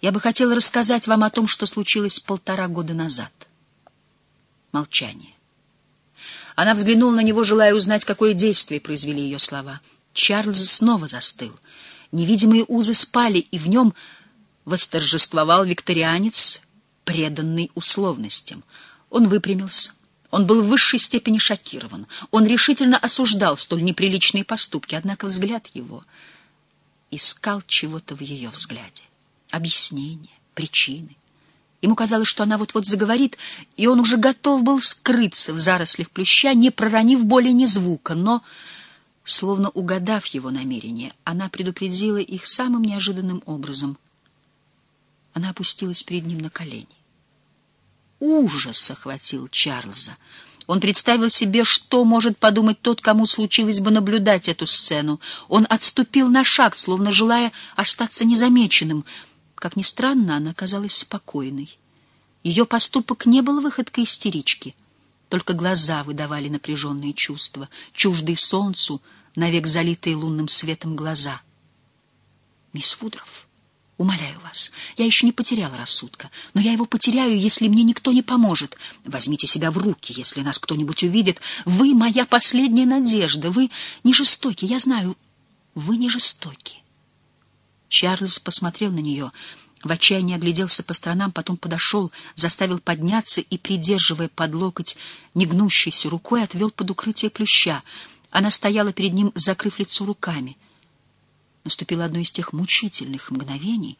Я бы хотела рассказать вам о том, что случилось полтора года назад. Молчание. Она взглянула на него, желая узнать, какое действие произвели ее слова. Чарльз снова застыл. Невидимые узы спали, и в нем восторжествовал викторианец, преданный условностям. Он выпрямился. Он был в высшей степени шокирован. Он решительно осуждал столь неприличные поступки, однако взгляд его искал чего-то в ее взгляде. Объяснения, причины. Ему казалось, что она вот-вот заговорит, и он уже готов был скрыться в зарослях плюща, не проронив более ни звука, но, словно угадав его намерение, она предупредила их самым неожиданным образом. Она опустилась перед ним на колени. Ужас охватил Чарльза. Он представил себе, что может подумать тот, кому случилось бы наблюдать эту сцену. Он отступил на шаг, словно желая остаться незамеченным — как ни странно, она казалась спокойной. Ее поступок не был выходкой истерички. Только глаза выдавали напряженные чувства, чуждые солнцу, навек залитые лунным светом глаза. «Мисс Вудров, умоляю вас, я еще не потеряла рассудка, но я его потеряю, если мне никто не поможет. Возьмите себя в руки, если нас кто-нибудь увидит. Вы моя последняя надежда, вы не жестоки, я знаю, вы не жестоки». Чарльз посмотрел на нее, в отчаянии огляделся по сторонам, потом подошел, заставил подняться и, придерживая под локоть негнущейся рукой, отвел под укрытие плюща. Она стояла перед ним, закрыв лицо руками. Наступило одно из тех мучительных мгновений,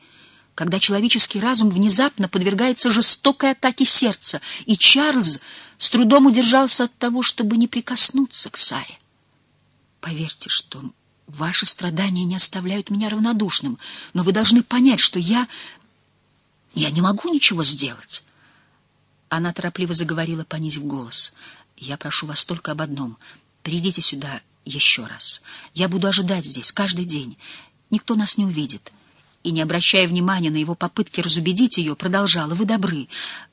когда человеческий разум внезапно подвергается жестокой атаке сердца, и Чарльз с трудом удержался от того, чтобы не прикоснуться к Саре. Поверьте, что Ваши страдания не оставляют меня равнодушным, но вы должны понять, что я... Я не могу ничего сделать. Она торопливо заговорила, понизив голос. Я прошу вас только об одном. Придите сюда еще раз. Я буду ожидать здесь каждый день. Никто нас не увидит. И, не обращая внимания на его попытки разубедить ее, продолжала. Вы добры.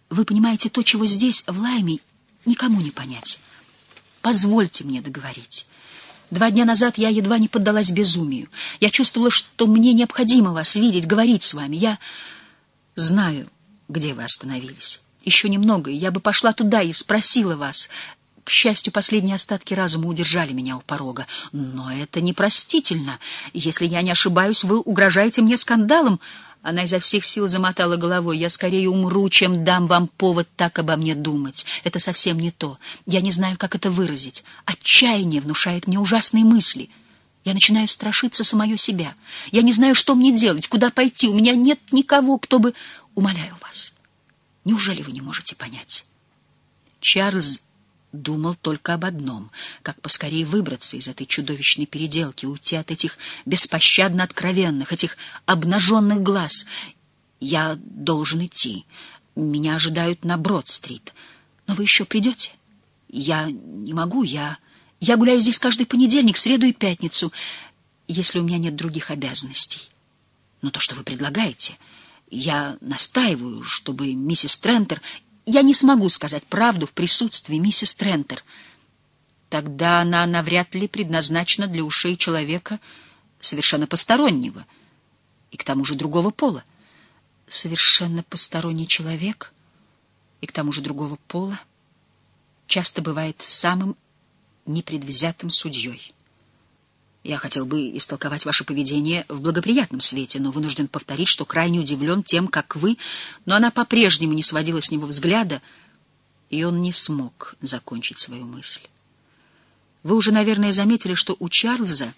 Вы понимаете то, чего здесь, в Лайме, никому не понять. Позвольте мне договорить. Два дня назад я едва не поддалась безумию. Я чувствовала, что мне необходимо вас видеть, говорить с вами. Я знаю, где вы остановились. Еще немного, и я бы пошла туда и спросила вас. К счастью, последние остатки разума удержали меня у порога. Но это непростительно. Если я не ошибаюсь, вы угрожаете мне скандалом. Она изо всех сил замотала головой. «Я скорее умру, чем дам вам повод так обо мне думать. Это совсем не то. Я не знаю, как это выразить. Отчаяние внушает мне ужасные мысли. Я начинаю страшиться самое себя. Я не знаю, что мне делать, куда пойти. У меня нет никого, кто бы... Умоляю вас. Неужели вы не можете понять?» Чарльз думал только об одном — как поскорее выбраться из этой чудовищной переделки, уйти от этих беспощадно откровенных, этих обнаженных глаз. Я должен идти. Меня ожидают на Брод-стрит. Но вы еще придете? Я не могу, я... Я гуляю здесь каждый понедельник, среду и пятницу, если у меня нет других обязанностей. Но то, что вы предлагаете... Я настаиваю, чтобы миссис Трентер я не смогу сказать правду в присутствии миссис Трентер. Тогда она навряд ли предназначена для ушей человека совершенно постороннего и к тому же другого пола. Совершенно посторонний человек и к тому же другого пола часто бывает самым непредвзятым судьей. Я хотел бы истолковать ваше поведение в благоприятном свете, но вынужден повторить, что крайне удивлен тем, как вы... Но она по-прежнему не сводила с него взгляда, и он не смог закончить свою мысль. Вы уже, наверное, заметили, что у Чарльза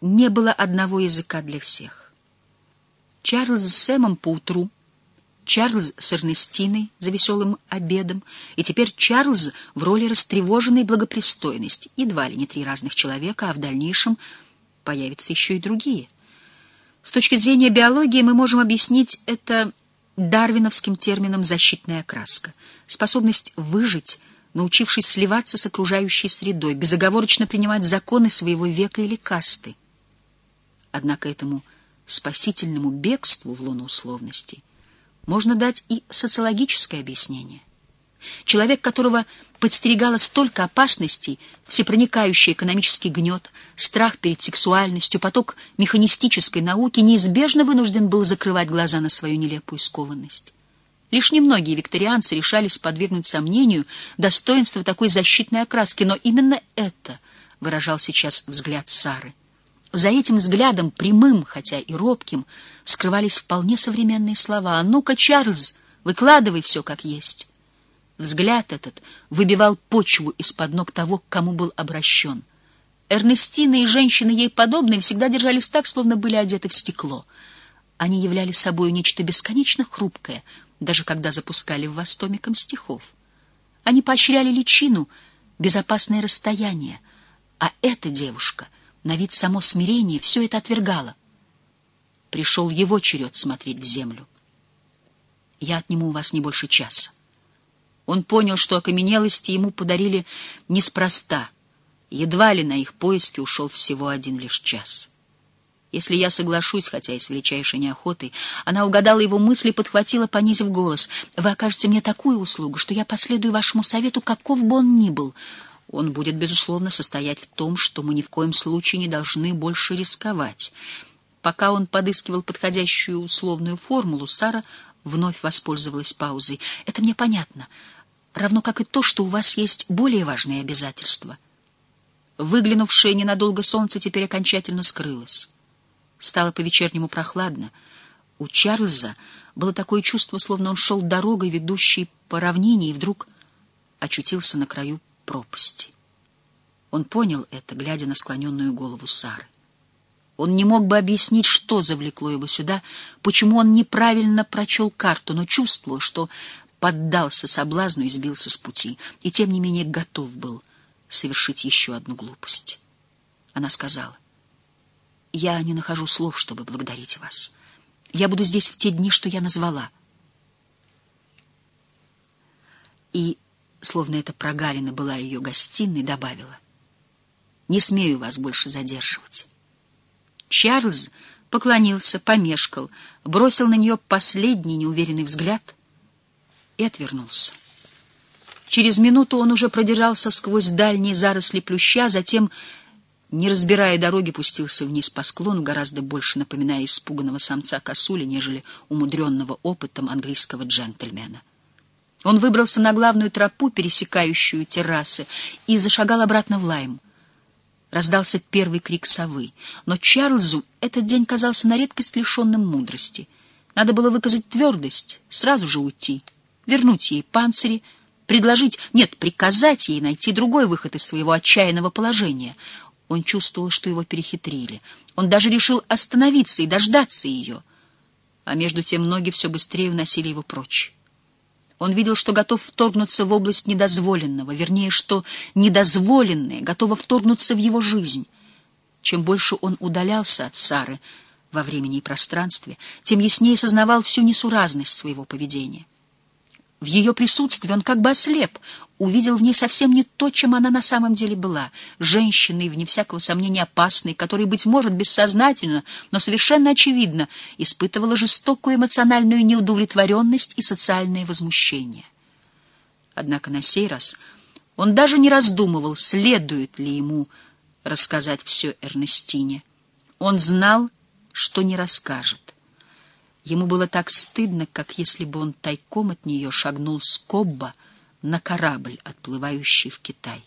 не было одного языка для всех. Чарльз с Сэмом поутру Чарльз с Эрнестиной за веселым обедом, и теперь Чарльз в роли растревоженной благопристойности. Едва ли не три разных человека, а в дальнейшем появятся еще и другие. С точки зрения биологии мы можем объяснить это дарвиновским термином «защитная окраска». Способность выжить, научившись сливаться с окружающей средой, безоговорочно принимать законы своего века или касты. Однако этому спасительному бегству в лоно условностей можно дать и социологическое объяснение. человек, которого подстерегало столько опасностей, всепроникающий экономический гнет, страх перед сексуальностью, поток механистической науки, неизбежно вынужден был закрывать глаза на свою нелепую скованность. Лишь немногие викторианцы решались подвергнуть сомнению достоинство такой защитной окраски, но именно это выражал сейчас взгляд Сары. За этим взглядом, прямым, хотя и робким, скрывались вполне современные слова. «А ну-ка, Чарльз, выкладывай все как есть». Взгляд этот выбивал почву из-под ног того, к кому был обращен. Эрнестина и женщины ей подобные всегда держались так, словно были одеты в стекло. Они являли собой нечто бесконечно хрупкое, даже когда запускали в вас томиком стихов. Они поощряли личину, безопасное расстояние, а эта девушка — на вид само смирение все это отвергало. Пришел его черед смотреть в землю. Я отниму у вас не больше часа. Он понял, что окаменелости ему подарили неспроста. Едва ли на их поиски ушел всего один лишь час. Если я соглашусь, хотя и с величайшей неохотой, она угадала его мысли, подхватила, понизив голос. «Вы окажете мне такую услугу, что я последую вашему совету, каков бы он ни был он будет, безусловно, состоять в том, что мы ни в коем случае не должны больше рисковать. Пока он подыскивал подходящую условную формулу, Сара вновь воспользовалась паузой. «Это мне понятно, равно как и то, что у вас есть более важные обязательства». Выглянувшее ненадолго солнце теперь окончательно скрылось. Стало по-вечернему прохладно. У Чарльза было такое чувство, словно он шел дорогой, ведущей по равнине, и вдруг очутился на краю пропасти. Он понял это, глядя на склоненную голову Сары. Он не мог бы объяснить, что завлекло его сюда, почему он неправильно прочел карту, но чувствовал, что поддался соблазну и сбился с пути, и тем не менее готов был совершить еще одну глупость. Она сказала, «Я не нахожу слов, чтобы благодарить вас. Я буду здесь в те дни, что я назвала». И словно эта прогалина была ее гостиной, добавила. «Не смею вас больше задерживать». Чарльз поклонился, помешкал, бросил на нее последний неуверенный взгляд и отвернулся. Через минуту он уже продержался сквозь дальние заросли плюща, затем, не разбирая дороги, пустился вниз по склону, гораздо больше напоминая испуганного самца косули, нежели умудренного опытом английского джентльмена. Он выбрался на главную тропу, пересекающую террасы, и зашагал обратно в Лайм. Раздался первый крик совы, но Чарльзу этот день казался на редкость лишенным мудрости. Надо было выказать твердость, сразу же уйти, вернуть ей панцири, предложить, нет, приказать ей найти другой выход из своего отчаянного положения. Он чувствовал, что его перехитрили. Он даже решил остановиться и дождаться ее. А между тем ноги все быстрее уносили его прочь. Он видел, что готов вторгнуться в область недозволенного, вернее, что недозволенное готово вторгнуться в его жизнь. Чем больше он удалялся от Сары во времени и пространстве, тем яснее сознавал всю несуразность своего поведения. В ее присутствии он как бы ослеп, увидел в ней совсем не то, чем она на самом деле была, женщиной, вне всякого сомнения опасной, которая, быть может, бессознательно, но совершенно очевидно, испытывала жестокую эмоциональную неудовлетворенность и социальное возмущение. Однако на сей раз он даже не раздумывал, следует ли ему рассказать все Эрнестине. Он знал, что не расскажет. Ему было так стыдно, как если бы он тайком от нее шагнул с Кобба на корабль, отплывающий в Китай.